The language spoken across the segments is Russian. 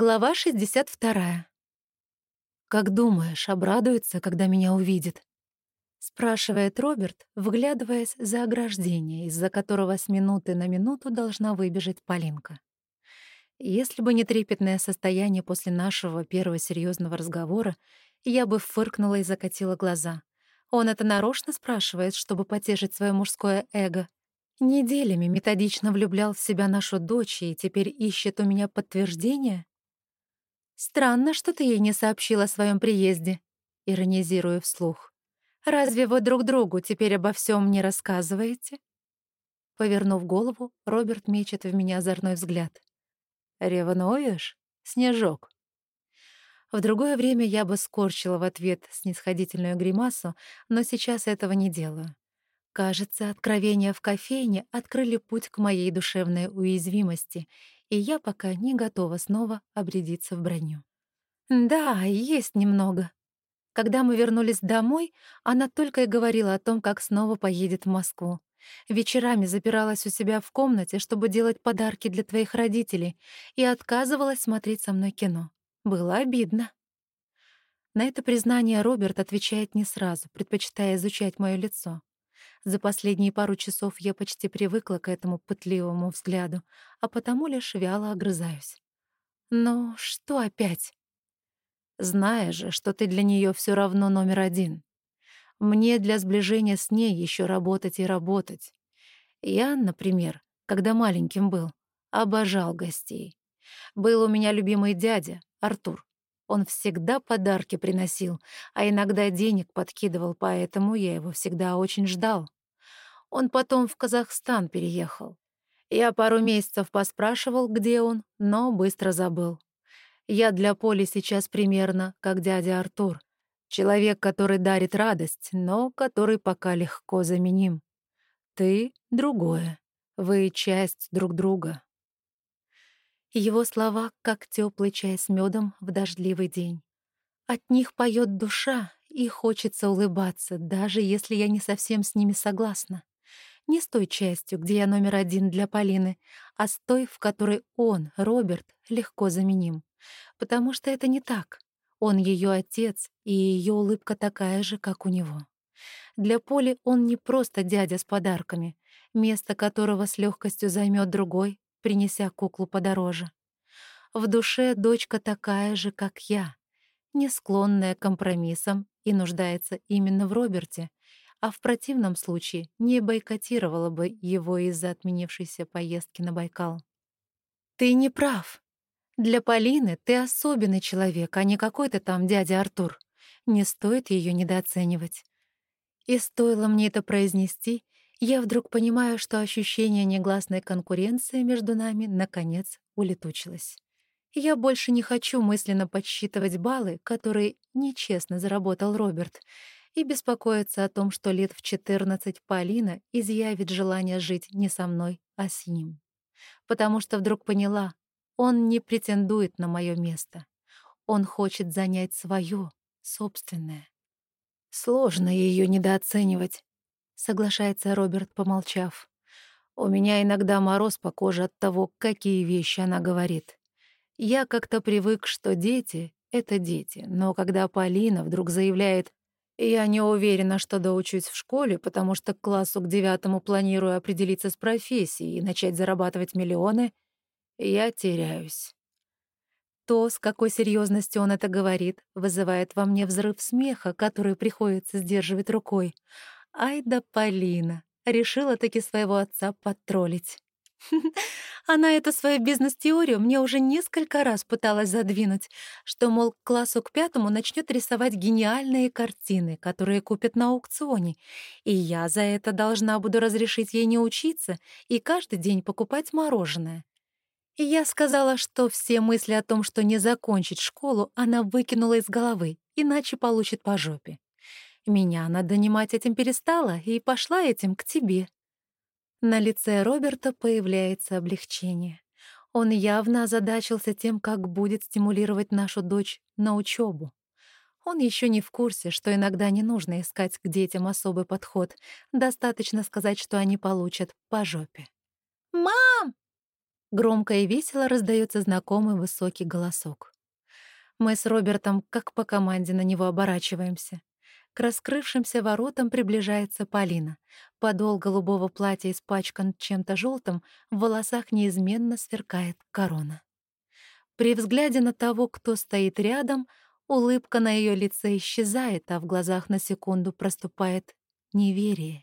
Глава 62. «Как думаешь, обрадуется, когда меня увидит?» — спрашивает Роберт, вглядываясь за ограждение, из-за которого с минуты на минуту должна выбежать Полинка. Если бы не трепетное состояние после нашего первого серьезного разговора, я бы фыркнула и закатила глаза. Он это нарочно спрашивает, чтобы потешить свое мужское эго. Неделями методично влюблял в себя нашу дочь и теперь ищет у меня подтверждение? «Странно, что ты ей не сообщила о своем приезде», — иронизирую вслух. «Разве вы друг другу теперь обо всем не рассказываете?» Повернув голову, Роберт мечет в меня озорной взгляд. «Ревнуешь, Снежок?» В другое время я бы скорчила в ответ снисходительную гримасу, но сейчас этого не делаю. Кажется, откровения в кофейне открыли путь к моей душевной уязвимости, и я пока не готова снова обрядиться в броню. Да, есть немного. Когда мы вернулись домой, она только и говорила о том, как снова поедет в Москву. Вечерами запиралась у себя в комнате, чтобы делать подарки для твоих родителей, и отказывалась смотреть со мной кино. Было обидно. На это признание Роберт отвечает не сразу, предпочитая изучать моё лицо. За последние пару часов я почти привыкла к этому пытливому взгляду, а потому лишь вяло огрызаюсь. Но что опять? Зная же, что ты для нее все равно номер один. Мне для сближения с ней еще работать и работать. Я, например, когда маленьким был, обожал гостей. Был у меня любимый дядя, Артур. Он всегда подарки приносил, а иногда денег подкидывал, поэтому я его всегда очень ждал. Он потом в Казахстан переехал. Я пару месяцев поспрашивал, где он, но быстро забыл. Я для Поли сейчас примерно как дядя Артур. Человек, который дарит радость, но который пока легко заменим. Ты — другое. Вы — часть друг друга. Его слова, как теплый чай с медом в дождливый день. От них поет душа, и хочется улыбаться, даже если я не совсем с ними согласна. Не с той частью, где я номер один для Полины, а с той, в которой он, Роберт, легко заменим. Потому что это не так. Он ее отец, и ее улыбка такая же, как у него. Для Поли он не просто дядя с подарками, место которого с легкостью займет другой, принеся куклу подороже. В душе дочка такая же, как я, не склонная к компромиссам и нуждается именно в Роберте, а в противном случае не бойкотировала бы его из-за отменившейся поездки на Байкал. «Ты не прав. Для Полины ты особенный человек, а не какой-то там дядя Артур. Не стоит ее недооценивать». И стоило мне это произнести, я вдруг понимаю, что ощущение негласной конкуренции между нами наконец улетучилось. Я больше не хочу мысленно подсчитывать баллы, которые нечестно заработал Роберт, и беспокоиться о том, что лет в 14 Полина изъявит желание жить не со мной, а с ним. Потому что вдруг поняла, он не претендует на мое место. Он хочет занять свое, собственное. Сложно ее недооценивать соглашается Роберт, помолчав. У меня иногда мороз по коже от того, какие вещи она говорит. Я как-то привык, что дети — это дети, но когда Полина вдруг заявляет «Я не уверена, что доучусь в школе, потому что к классу к девятому планирую определиться с профессией и начать зарабатывать миллионы», я теряюсь. То, с какой серьезностью он это говорит, вызывает во мне взрыв смеха, который приходится сдерживать рукой. Ай да Полина. Решила таки своего отца подтроллить. Она эту свою бизнес-теорию мне уже несколько раз пыталась задвинуть, что, мол, к классу к пятому начнет рисовать гениальные картины, которые купят на аукционе, и я за это должна буду разрешить ей не учиться и каждый день покупать мороженое. И я сказала, что все мысли о том, что не закончить школу, она выкинула из головы, иначе получит по жопе. Меня она донимать этим перестала и пошла этим к тебе». На лице Роберта появляется облегчение. Он явно озадачился тем, как будет стимулировать нашу дочь на учебу. Он еще не в курсе, что иногда не нужно искать к детям особый подход. Достаточно сказать, что они получат по жопе. «Мам!» Громко и весело раздается знакомый высокий голосок. Мы с Робертом, как по команде, на него оборачиваемся. К раскрывшимся воротам приближается Полина. Подол голубого платья испачкан чем-то желтым, в волосах неизменно сверкает корона. При взгляде на того, кто стоит рядом, улыбка на ее лице исчезает, а в глазах на секунду проступает неверие.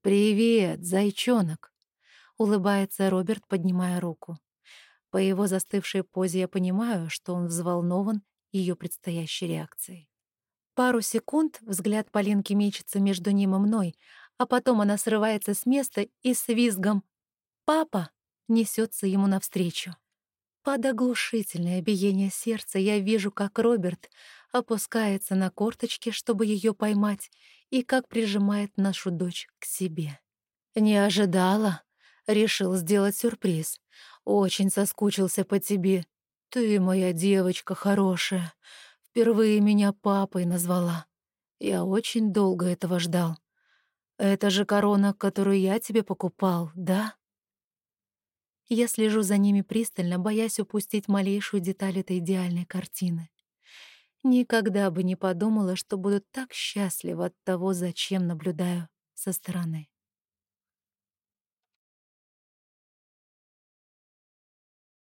«Привет, зайчонок!» — улыбается Роберт, поднимая руку. По его застывшей позе я понимаю, что он взволнован ее предстоящей реакцией. Пару секунд взгляд Полинки мечется между ним и мной, а потом она срывается с места и с визгом «Папа!» несется ему навстречу. Под оглушительное биение сердца я вижу, как Роберт опускается на корточки, чтобы ее поймать, и как прижимает нашу дочь к себе. «Не ожидала. Решил сделать сюрприз. Очень соскучился по тебе. Ты моя девочка хорошая. Впервые меня папой назвала. Я очень долго этого ждал. Это же корона, которую я тебе покупал, да?» Я слежу за ними пристально, боясь упустить малейшую деталь этой идеальной картины. Никогда бы не подумала, что буду так счастлива от того, зачем наблюдаю со стороны.